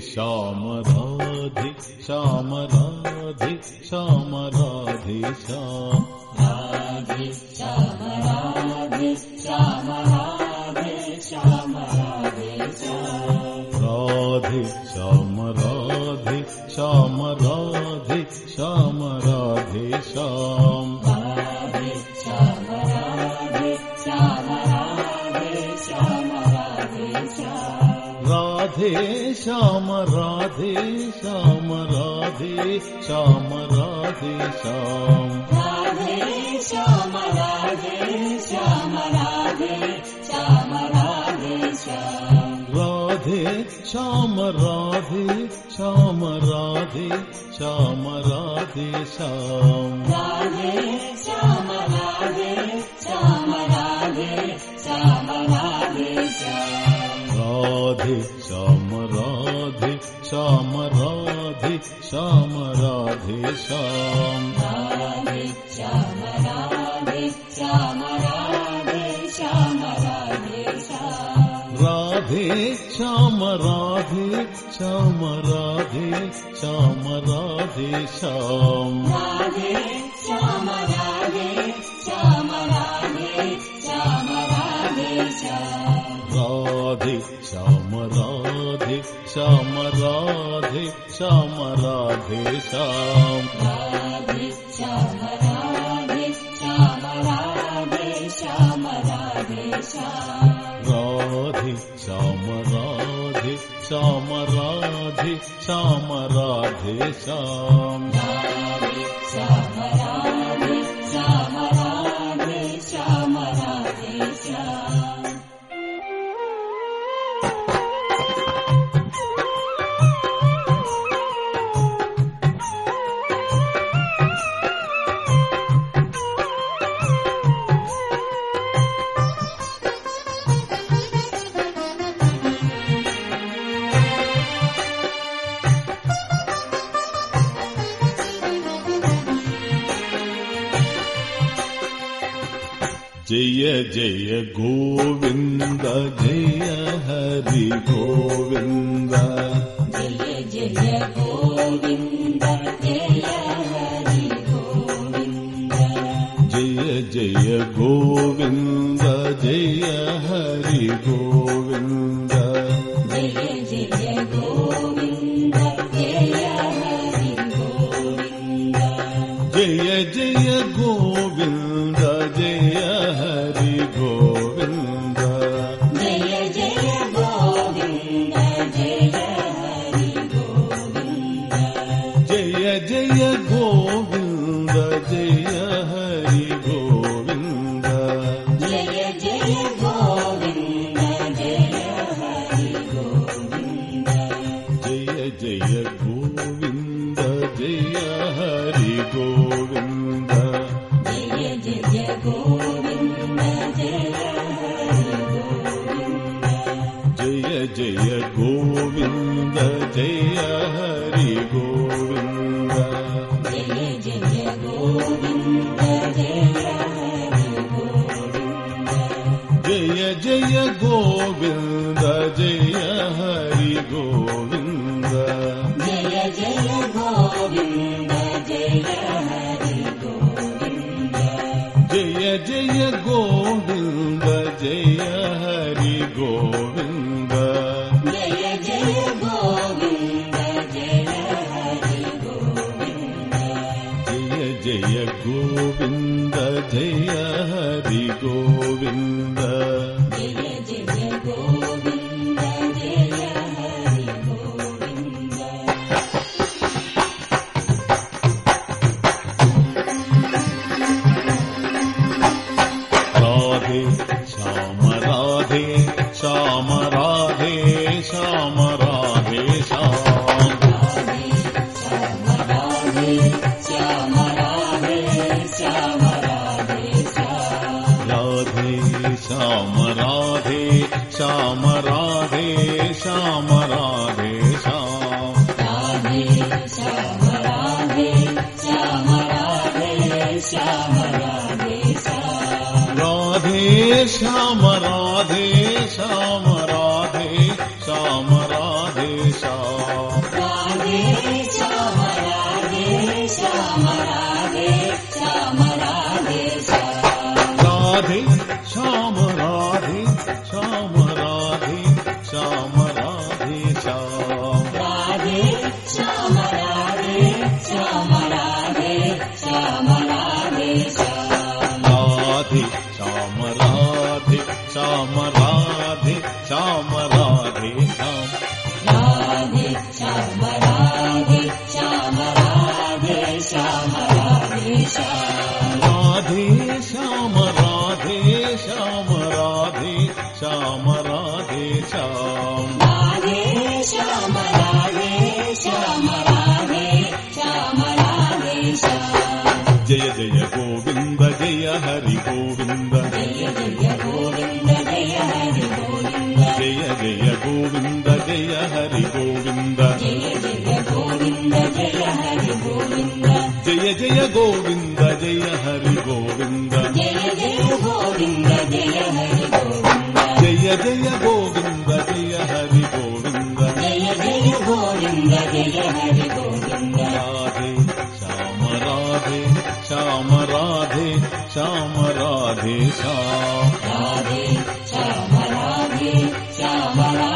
श्याम राधे श्याम राधे श्याम। राधे श्याम राधे श्याम राधे श्याम राधे श्याम राधे श्याम राधे श्याम राधे श्याम राधे श्याम राधे श्याम राधे श्याम राधे श्याम राधे श्याम राधे श्याम राधे श्याम राधे श्याम राधे श्याम राधे श्याम राधे श्याम राधे श्याम राधे श्याम राधे श्याम। राधे श्याम श्याम राधे श्याम राधे श्याम राधे श्याम राधे श्याम राधे श्याम राधे श्याम राधे श्याम। श्याम। राधे श्याम जय जय गोविन्द जय हरि गोविन्द जय जय गोविन्द जय हरि गोविन्द जय जय गोविन्द जय हरि गोविन्द जय जय गोविन्द जय जय गोविन्द जय हरि गोविन्द। जय जय गोविन्द जय हरि गोविन्द जय जय गोविन्द जय गोविन्द जय हरि गोविन्द जय जय गोविन्द जय हरि गोविन्द जय जय गोविन्द जय हरि गोविन्द श्याम राधे श्याम राधे श्याम। राधे श्याम राधे श्याम राधे श्याम राधे श्याम। राधे श्याम राधे श्याम राधे श्याम श्याम राधे श्याम राधे श्याम राधे श्याम। राधे श्याम श्याम रादे श्याम रा जय जय गोविन्द जय हरि गोविन्द जय जय गोविन्द। जय जय गोविन्द जय हरि गोविन्द। जय जय गोविन्द जय हरि गोविन्द जय जय गोविन्द जय हरि गोविन्द जय जय गोविन्द जय हरि गोविन्द राधे श्याम राधे श्याम राधे श्याम राधे श्याम राधे श्याम राधे श्याम राधे